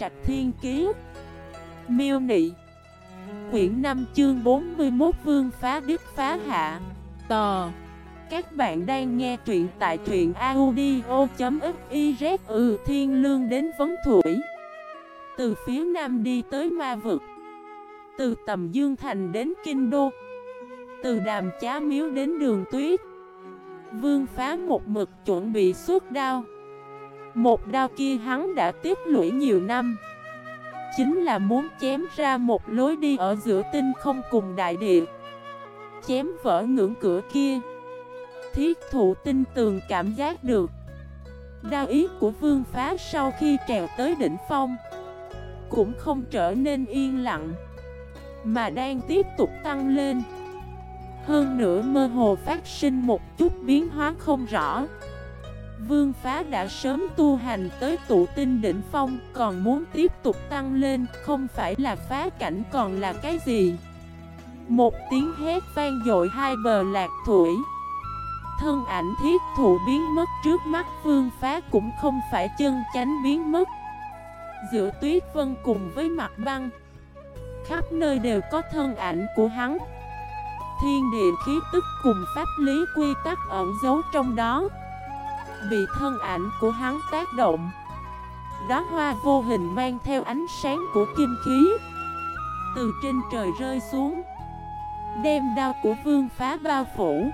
Trạch Thiên Kiế Miêu Nị. Quyển 5 chương 41 Vương Phá Đức Phá Hạ. Tò. Các bạn đang nghe truyện tại truyện audio.xyz Ừ Thiên Lương đến Vấn Thủy. Từ phía Nam đi tới Ma Vực. Từ Tầm Dương Thành đến Kinh Đô. Từ Đàm Chá Miếu đến Đường Tuyết. Vương Phá một mực chuẩn bị suốt đao một đao kia hắn đã tiếp lũy nhiều năm. Chính là muốn chém ra một lối đi ở giữa tinh không cùng đại địa. Chém vỡ ngưỡng cửa kia. Thiết thụ tinh tường cảm giác được. Đao ý của vương phá sau khi trèo tới đỉnh phong. Cũng không trở nên yên lặng, Mà đang tiếp tục tăng lên. Hơn nữa mơ hồ phát sinh một chút biến hóa không rõ. Vương phá đã sớm tu hành tới tụ tinh đỉnh phong, Còn muốn tiếp tục tăng lên, Không phải là phá cảnh còn là cái gì? Một tiếng hét vang dội hai bờ lạc thủy. Thân ảnh thiết thụ biến mất trước mắt, vương phá cũng không phải chân chánh biến mất. Giữa tuyết vân cùng với mặt băng, Khắp nơi đều có thân ảnh của hắn. Thiên địa khí tức cùng pháp lý quy tắc ẩn giấu trong đó. Bị thân ảnh của hắn tác động. Đó hoa vô hình mang theo ánh sáng của kim khí, Từ trên trời rơi xuống, Đem đao của vương phá bao phủ.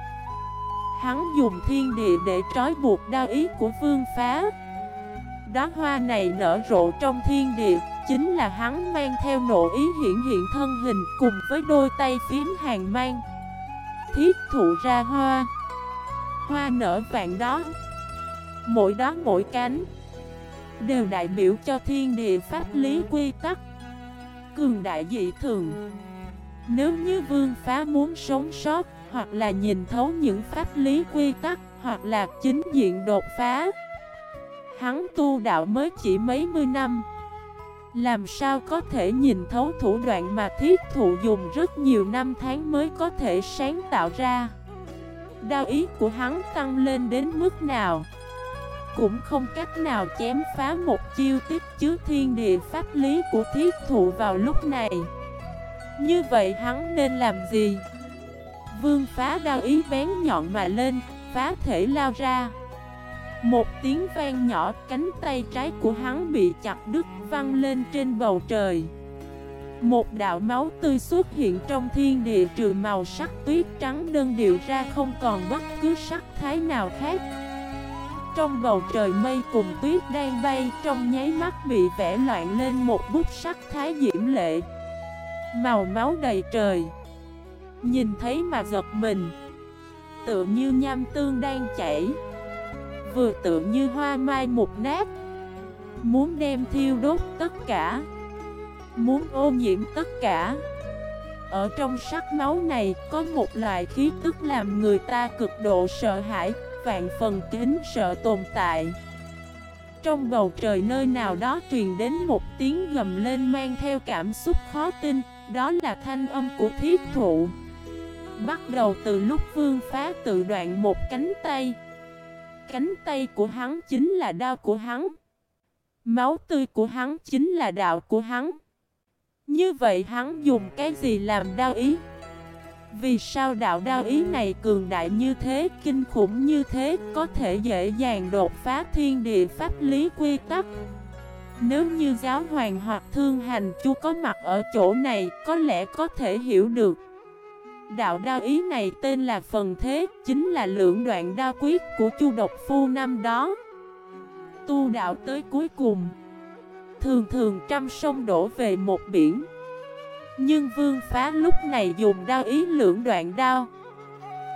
Hắn dùng thiên địa để trói buộc đao ý của vương phá. Đóa hoa này nở rộ trong thiên địa, Chính là hắn mang theo nộ ý hiện hiện thân hình Cùng với đôi tay phím hàng mang. Thiết thụ ra hoa. Hoa nở vạn đó. Mỗi đó mỗi cánh Đều đại biểu cho thiên địa pháp lý quy tắc. Cường đại dị thường. Nếu như vương phá muốn sống sót, Hoặc là nhìn thấu những pháp lý quy tắc, Hoặc là chính diện đột phá, Hắn tu đạo mới chỉ mấy mươi năm. Làm sao có thể nhìn thấu thủ đoạn mà thiết thụ dùng rất nhiều năm tháng mới có thể sáng tạo ra? Đao ý của hắn tăng lên đến mức nào? Cũng không cách nào chém phá một chiêu tiếp chứa thiên địa pháp lý của thiết thụ vào lúc này. Như vậy hắn nên làm gì? Vương phá đao ý bén nhọn mà lên, phá thể lao ra. Một tiếng vang nhỏ, cánh tay trái của hắn bị chặt đứt văng lên trên bầu trời. Một đạo máu tươi xuất hiện trong thiên địa trừ màu sắc tuyết trắng đơn điệu ra không còn bất cứ sắc thái nào khác trong bầu trời mây cùng tuyết đang bay, Trong nháy mắt bị vẽ loạn lên một bút sắc thái diễm lệ. Màu máu đầy trời. Nhìn thấy mà giật mình. Tựa như nham tương đang chảy. Vừa tựa như hoa mai một nát. Muốn đem thiêu đốt tất cả. Muốn ô nhiễm tất cả. Ở trong sắc máu này có một loại khí tức làm người ta cực độ sợ hãi vạn phần kính sợ tồn tại. Trong bầu trời nơi nào đó truyền đến một tiếng gầm lên mang theo cảm xúc khó tin, Đó là thanh âm của thiết thụ. Bắt đầu từ lúc vương phá tự đoạn một cánh tay. Cánh tay của hắn chính là đao của hắn. Máu tươi của hắn chính là đạo của hắn. Như vậy hắn dùng cái gì làm đao ý? Vì sao đạo đao ý này cường đại như thế, kinh khủng như thế, có thể dễ dàng đột phá thiên địa pháp lý quy tắc? Nếu như giáo hoàng hoặc thương hành chú có mặt ở chỗ này, có lẽ có thể hiểu được. Đạo đao ý này tên là phần thế, chính là lượng đoạn đao quyết của chu độc phu năm đó. Tu đạo tới cuối cùng, thường thường trăm sông đổ về một biển. Nhưng vương phá lúc này dùng đao ý lưỡng đoạn đao.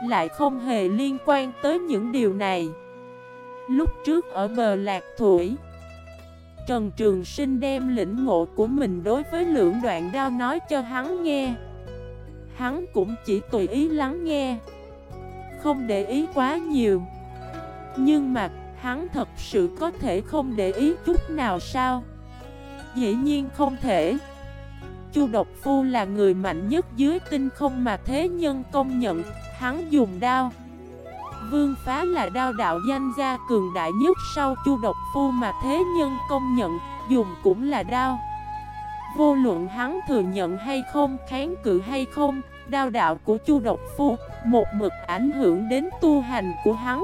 Lại không hề liên quan tới những điều này. Lúc trước ở bờ lạc thủy, Trần Trường Sinh đem lĩnh ngộ của mình đối với lưỡng đoạn đao nói cho hắn nghe. Hắn cũng chỉ tùy ý lắng nghe, Không để ý quá nhiều. Nhưng mà, hắn thật sự có thể không để ý chút nào sao? Dĩ nhiên không thể. Chu Độc Phu là người mạnh nhất dưới tinh không mà thế nhân công nhận, hắn dùng đao. Vương Phá là đao đạo danh gia cường đại nhất sau Chu Độc Phu mà thế nhân công nhận, dùng cũng là đao Vô luận hắn thừa nhận hay không, kháng cự hay không Đao đạo của Chu Độc Phu Một mực ảnh hưởng đến tu hành của hắn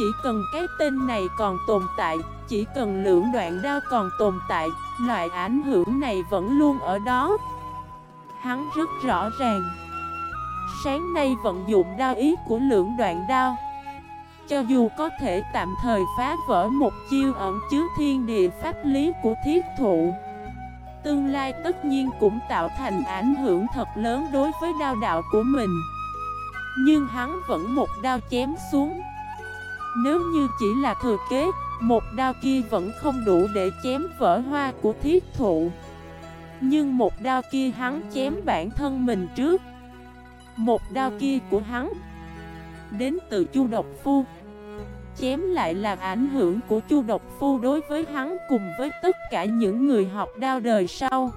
chỉ cần cái tên này còn tồn tại, Chỉ cần lưỡng đoạn đao còn tồn tại, Loại ảnh hưởng này vẫn luôn ở đó. Hắn rất rõ ràng. Sáng nay vận dụng đao ý của lưỡng đoạn đao. Cho dù có thể tạm thời phá vỡ một chiêu ẩn chứa thiên địa pháp lý của thiết thụ, Tương lai tất nhiên cũng tạo thành ảnh hưởng thật lớn đối với đao đạo của mình. Nhưng hắn vẫn một đao chém xuống. Nếu như chỉ là thừa kế Một đao kia vẫn không đủ để chém vỡ hoa của thiết thụ Nhưng một đao kia hắn chém bản thân mình trước Một đao kia của hắn Đến từ chu độc phu chém lại là ảnh hưởng của Chu Độc Phu đối với hắn cùng với tất cả những người học đao đời sau.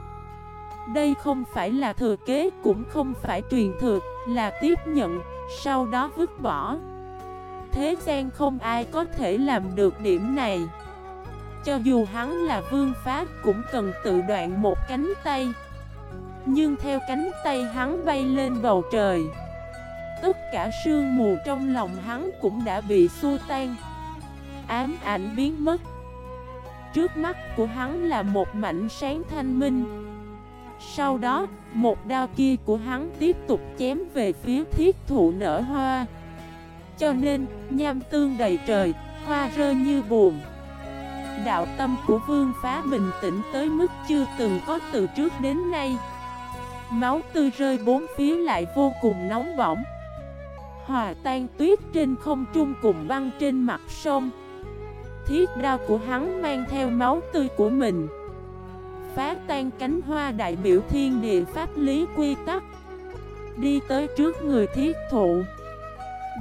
Đây không phải là thừa kế cũng không phải truyền thừa, là tiếp nhận, sau đó vứt bỏ. Thế gian không ai có thể làm được điểm này. Cho dù hắn là vương pháp cũng cần tự đoạn một cánh tay. Nhưng theo cánh tay hắn bay lên bầu trời Tất cả sương mù trong lòng hắn cũng đã bị xua tan Ám ảnh biến mất Trước mắt của hắn là một mảnh sáng thanh minh Sau đó, một đao kia của hắn tiếp tục chém về phía thiết thụ nở hoa cho nên, nham tương đầy trời, hoa rơi như buồn. Đạo tâm của vương phá bình tĩnh tới mức chưa từng có từ trước đến nay. Máu tươi rơi bốn phía lại vô cùng nóng bỏng. Hòa tan tuyết trên không trung cùng băng trên mặt sông. Thiết đao của hắn mang theo máu tươi của mình. Phá tan cánh hoa đại biểu thiên địa pháp lý quy tắc. Đi tới trước người thiết thụ.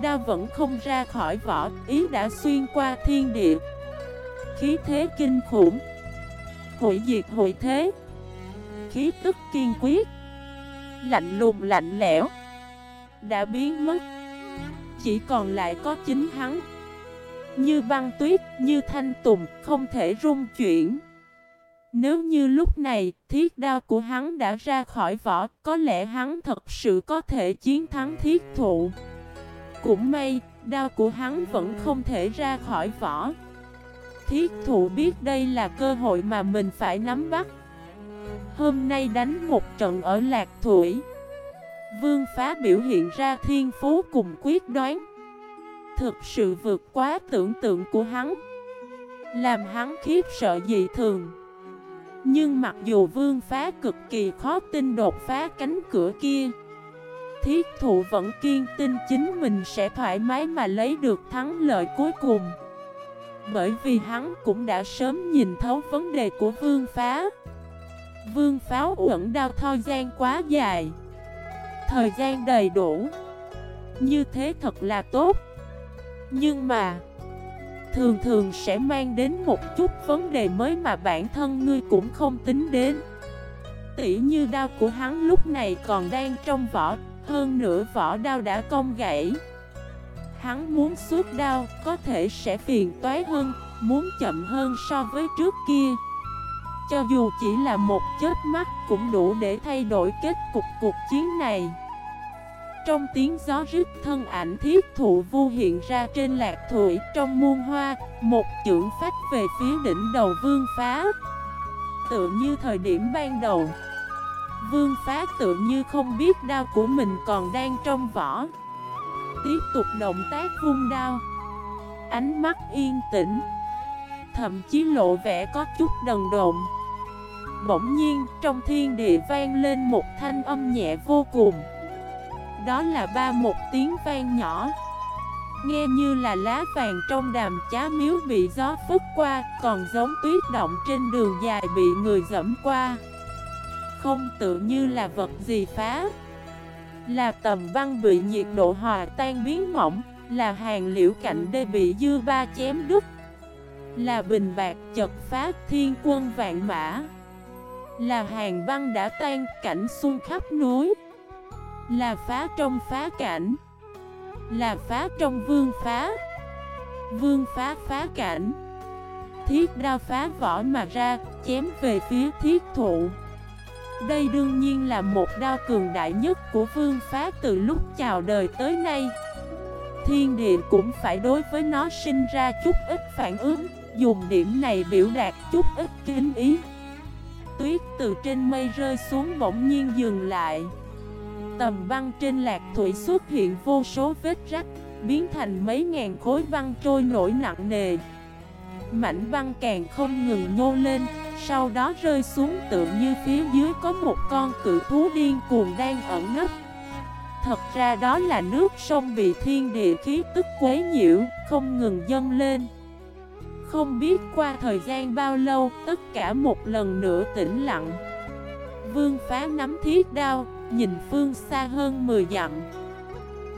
Đao vẫn không ra khỏi vỏ Ý đã xuyên qua thiên địa. Khí thế kinh khủng. Hội diệt hội thế. Khí tức kiên quyết. Lạnh lùng lạnh lẽo. Đã biến mất. Chỉ còn lại có chính hắn. Như băng tuyết, như thanh tùng, không thể rung chuyển. Nếu như lúc này, thiết đao của hắn đã ra khỏi vỏ Có lẽ hắn thật sự có thể chiến thắng thiết thụ. Cũng may, đao của hắn vẫn không thể ra khỏi vỏ. Thiết thụ biết đây là cơ hội mà mình phải nắm bắt. Hôm nay đánh một trận ở Lạc Thủy. Vương phá biểu hiện ra thiên phú cùng quyết đoán. Thực sự vượt quá tưởng tượng của hắn. Làm hắn khiếp sợ dị thường. Nhưng mặc dù vương phá cực kỳ khó tin đột phá cánh cửa kia Thiết thụ vẫn kiên tin chính mình sẽ thoải mái mà lấy được thắng lợi cuối cùng. Bởi vì hắn cũng đã sớm nhìn thấu vấn đề của vương phá. Vương pháo uẩn đao thoi gian quá dài. Thời gian đầy đủ. Như thế thật là tốt. Nhưng mà, Thường thường sẽ mang đến một chút vấn đề mới mà bản thân ngươi cũng không tính đến. Tỉ như đao của hắn lúc này còn đang trong vỏ. Hơn nữa vỏ đao đã cong gãy. Hắn muốn suốt đao, có thể sẽ phiền toái hơn, Muốn chậm hơn so với trước kia. Cho dù chỉ là một chết mắt cũng đủ để thay đổi kết cục cuộc chiến này. Trong tiếng gió rít, thân ảnh thiết thụ vu hiện ra trên lạc thủy trong muôn hoa, Một chưởng phách về phía đỉnh đầu vương phá. Tựa như thời điểm ban đầu Vương phá tự như không biết đao của mình còn đang trong vỏ. Tiếp tục động tác vung đao. Ánh mắt yên tĩnh. Thậm chí lộ vẻ có chút đần độn. Bỗng nhiên, trong thiên địa vang lên một thanh âm nhẹ vô cùng. Đó là ba một tiếng vang nhỏ. Nghe như là lá vàng trong đàm chá miếu bị gió phức qua, Còn giống tuyết động trên đường dài bị người dẫm qua. Không tự như là vật gì phá. Là tầm văn bị nhiệt độ hòa tan biến mỏng Là hàng liễu cạnh đê bị dư ba chém đứt. Là bình bạc chật phá thiên quân vạn mã. Là hàng băng đã tan cảnh xung khắp núi. Là phá trong phá cảnh. Là phá trong vương phá. Vương phá phá cảnh. Thiết đao phá vỏ mà ra, chém về phía thiết thụ. Đây đương nhiên là một đao cường đại nhất của vương phá từ lúc chào đời tới nay. Thiên địa cũng phải đối với nó sinh ra chút ít phản ứng, dùng điểm này biểu đạt chút ít kính ý. Tuyết từ trên mây rơi xuống bỗng nhiên dừng lại. Tầm băng trên lạc thủy xuất hiện vô số vết rách, biến thành mấy ngàn khối băng trôi nổi nặng nề. Mảnh băng càng không ngừng nhô lên, sau đó rơi xuống tự như phía dưới có một con cự thú điên cuồng đang ẩn nấp. Thật ra đó là nước sông bị thiên địa khí tức quấy nhiễu, không ngừng dâng lên. Không biết qua thời gian bao lâu, tất cả một lần nữa tĩnh lặng. Vương phá nắm thiết đao, nhìn phương xa hơn 10 dặm.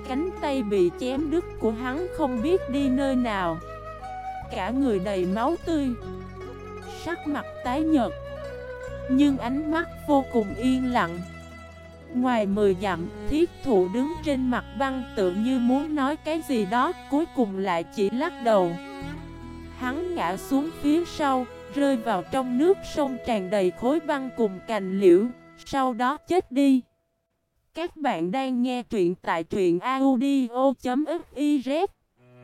Cánh tay bị chém đứt của hắn không biết đi nơi nào. Cả người đầy máu tươi. Sắc mặt tái nhợt. Nhưng ánh mắt vô cùng yên lặng. Ngoài mười dặm, thiết thụ đứng trên mặt băng tự như muốn nói cái gì đó, cuối cùng lại chỉ lắc đầu. Hắn ngã xuống phía sau, rơi vào trong nước sông tràn đầy khối băng cùng cành liễu, sau đó chết đi. Các bạn đang nghe truyện tại truyện audio.fif